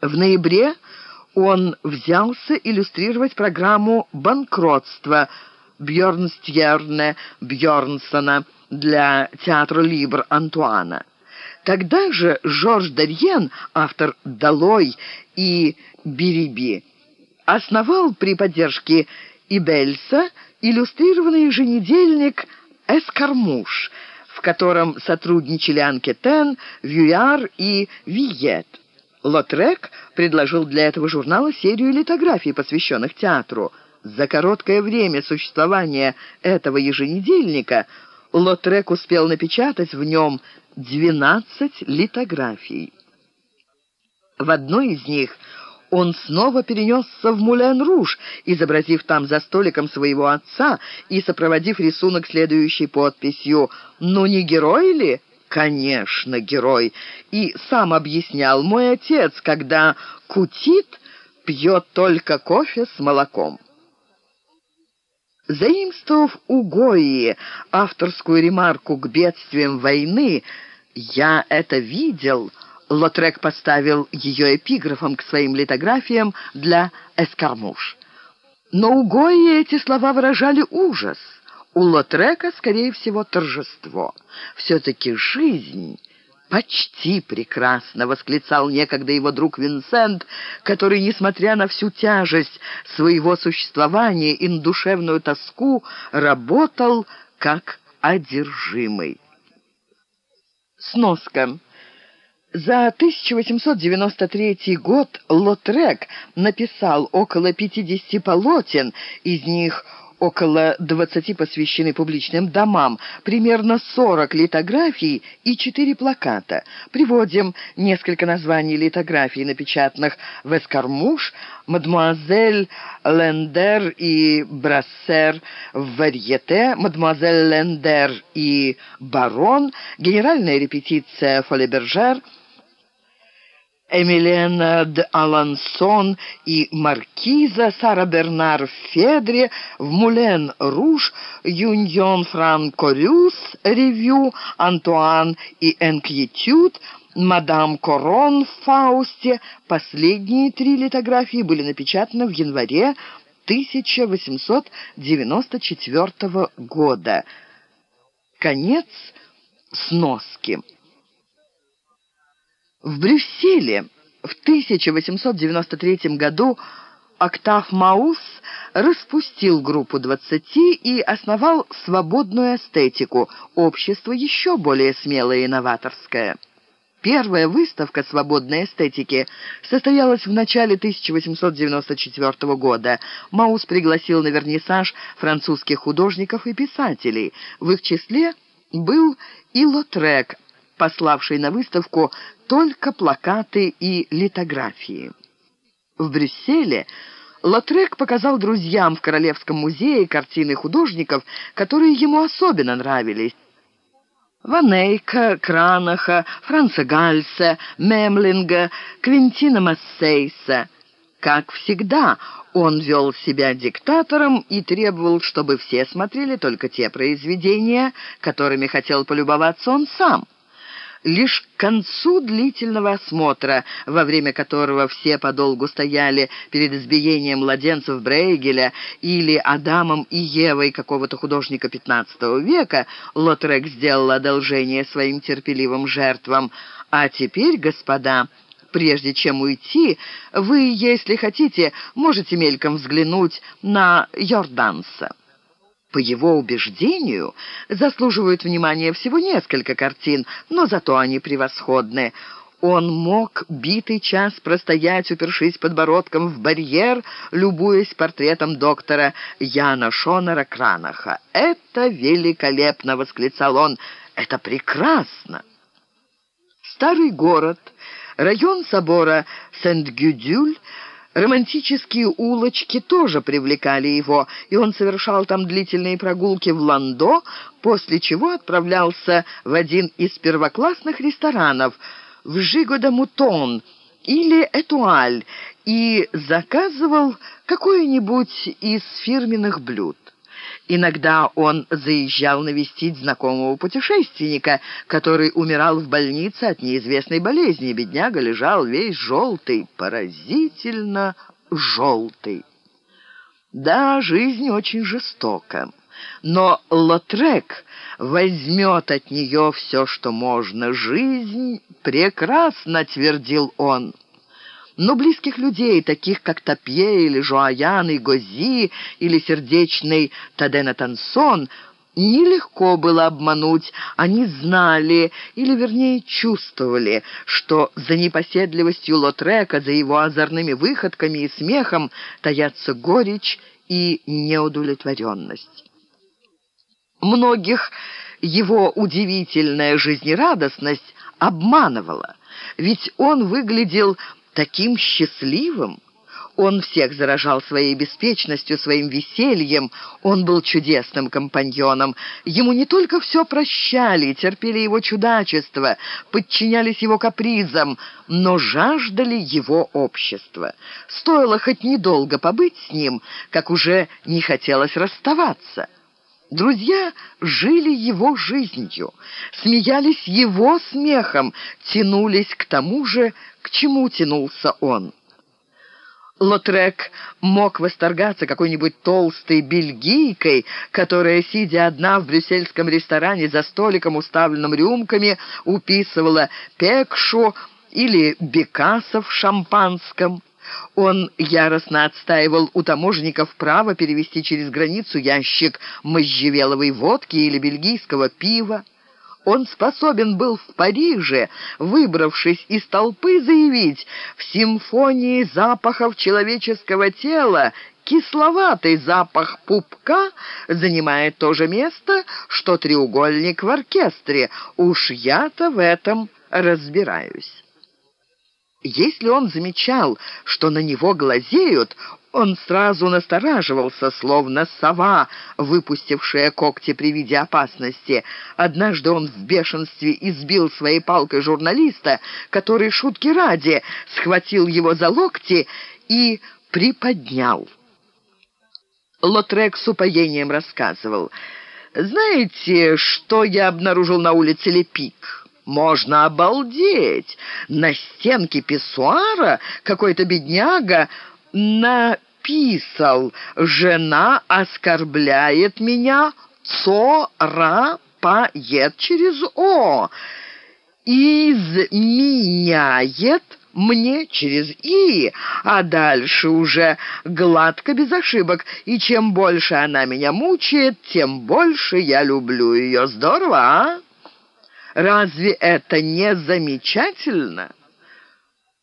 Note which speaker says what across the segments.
Speaker 1: В ноябре он взялся иллюстрировать программу «Банкротство» Бьернстьерне Бьернсона для театра Либр Антуана. Тогда же Жорж Дарьен, автор «Долой» и «Бириби», основал при поддержке Ибельса иллюстрированный еженедельник «Эскармуш», в котором сотрудничали Анкетен, Вюяр и Виет. Лотрек предложил для этого журнала серию литографий, посвященных театру. За короткое время существования этого еженедельника Лотрек успел напечатать в нем 12 литографий. В одной из них он снова перенесся в Мулен-Руж, изобразив там за столиком своего отца и сопроводив рисунок следующей подписью «Ну не герой ли?» «Конечно, герой!» И сам объяснял «Мой отец, когда кутит, пьет только кофе с молоком». Заимствовав у Гои авторскую ремарку к бедствиям войны «Я это видел», Лотрек поставил ее эпиграфом к своим литографиям для «Эскармуш». Но у Гои эти слова выражали ужас. У Лотрека, скорее всего, торжество. Все-таки жизнь почти прекрасно, восклицал некогда его друг Винсент, который, несмотря на всю тяжесть своего существования и на душевную тоску, работал как одержимый. Сноска. За 1893 год Лотрек написал около 50 полотен, из них около 20 посвящены публичным домам, примерно 40 литографий и 4 плаката. Приводим несколько названий литографий, напечатанных в Эскармуш, «Мадемуазель Лендер» и «Брассер» в «Варьете», «Мадемуазель Лендер» и «Барон», «Генеральная репетиция Фолебержер», Эмилена де Алансон и Маркиза Сара Бернар в Федре, в Мулен-Руж, Юньон Франкорюс, Ревью, Антуан и Энкьетюд, Мадам Корон в Фаусте. Последние три литографии были напечатаны в январе 1894 года. Конец сноски. В Брюсселе в 1893 году Октав Маус распустил группу двадцати и основал «Свободную эстетику», общество еще более смелое и новаторское. Первая выставка свободной эстетики состоялась в начале 1894 года. Маус пригласил на вернисаж французских художников и писателей. В их числе был и Лотрек, пославший на выставку только плакаты и литографии. В Брюсселе Лотрек показал друзьям в Королевском музее картины художников, которые ему особенно нравились. Ванейка, Кранаха, Франца Гальса, Мемлинга, Квинтина Массейса. Как всегда, он вел себя диктатором и требовал, чтобы все смотрели только те произведения, которыми хотел полюбоваться он сам. Лишь к концу длительного осмотра, во время которого все подолгу стояли перед избиением младенцев Брейгеля или Адамом и Евой какого-то художника XV века, Лотрек сделал одолжение своим терпеливым жертвам. «А теперь, господа...» Прежде чем уйти, вы, если хотите, можете мельком взглянуть на Йорданса. По его убеждению, заслуживают внимания всего несколько картин, но зато они превосходны. Он мог битый час простоять, упершись подбородком в барьер, любуясь портретом доктора Яна Шонера Кранаха. «Это великолепно!» — восклицал он. «Это прекрасно!» Старый город, район собора Сент-Гюдюль — Романтические улочки тоже привлекали его, и он совершал там длительные прогулки в Ландо, после чего отправлялся в один из первоклассных ресторанов в Жиго-де-Мутон или Этуаль и заказывал какое-нибудь из фирменных блюд. Иногда он заезжал навестить знакомого путешественника, который умирал в больнице от неизвестной болезни. Бедняга лежал весь желтый, поразительно желтый. Да, жизнь очень жестока. Но Лотрек возьмет от нее все, что можно. Жизнь прекрасно, твердил он. Но близких людей, таких как Топье или Жуаян и Гози или сердечный Тадена Тансон, нелегко было обмануть. Они знали, или вернее чувствовали, что за непоседливостью Лотрека, за его озорными выходками и смехом таятся горечь и неудовлетворенность. Многих его удивительная жизнерадостность обманывала, ведь он выглядел таким счастливым. Он всех заражал своей беспечностью, своим весельем. Он был чудесным компаньоном. Ему не только все прощали, терпели его чудачество, подчинялись его капризам, но жаждали его общества. Стоило хоть недолго побыть с ним, как уже не хотелось расставаться. Друзья жили его жизнью, смеялись его смехом, тянулись к тому же, к чему тянулся он. Лотрек мог восторгаться какой-нибудь толстой бельгийкой, которая, сидя одна в брюссельском ресторане за столиком, уставленным рюмками, уписывала пекшу или бекаса в шампанском. Он яростно отстаивал у таможенников право перевести через границу ящик можжевеловой водки или бельгийского пива. Он способен был в Париже, выбравшись из толпы, заявить «В симфонии запахов человеческого тела кисловатый запах пупка занимает то же место, что треугольник в оркестре. Уж я-то в этом разбираюсь». Если он замечал, что на него глазеют, он сразу настораживался, словно сова, выпустившая когти при виде опасности. Однажды он в бешенстве избил своей палкой журналиста, который, шутки ради, схватил его за локти и приподнял. Лотрек с упоением рассказывал. «Знаете, что я обнаружил на улице Лепик?» Можно обалдеть. На стенке писсуара какой-то бедняга написал «Жена оскорбляет меня, цо-ра поет через «о», изменяет мне через «и», а дальше уже гладко без ошибок, и чем больше она меня мучает, тем больше я люблю ее. Здорово, а? Разве это не замечательно?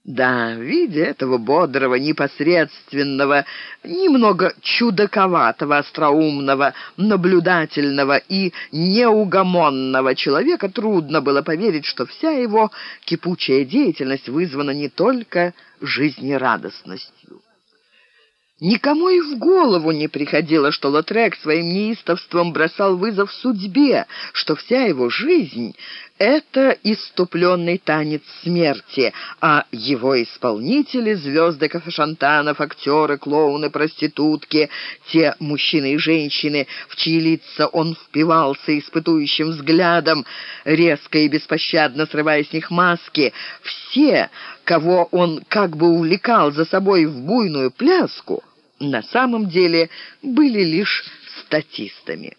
Speaker 1: Да, видя этого бодрого, непосредственного, немного чудаковатого, остроумного, наблюдательного и неугомонного человека, трудно было поверить, что вся его кипучая деятельность вызвана не только жизнерадостностью. Никому и в голову не приходило, что Лотрек своим неистовством бросал вызов судьбе, что вся его жизнь — это иступленный танец смерти, а его исполнители — звезды кафешантанов, актеры, клоуны, проститутки, те мужчины и женщины, в чьи лица он впивался испытующим взглядом, резко и беспощадно срывая с них маски, все, кого он как бы увлекал за собой в буйную пляску — на самом деле были лишь статистами.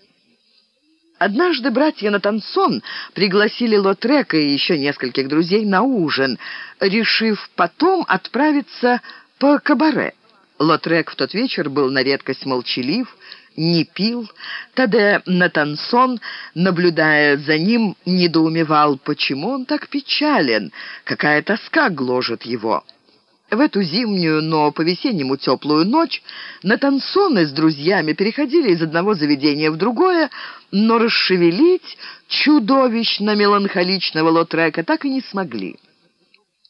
Speaker 1: Однажды братья Натансон пригласили Лотрека и еще нескольких друзей на ужин, решив потом отправиться по кабаре. Лотрек в тот вечер был на редкость молчалив, не пил. Таде Натансон, наблюдая за ним, недоумевал, почему он так печален, какая тоска гложет его. В эту зимнюю, но по-весеннему теплую ночь Натансоны с друзьями переходили из одного заведения в другое, но расшевелить чудовищно меланхоличного Лотрека так и не смогли.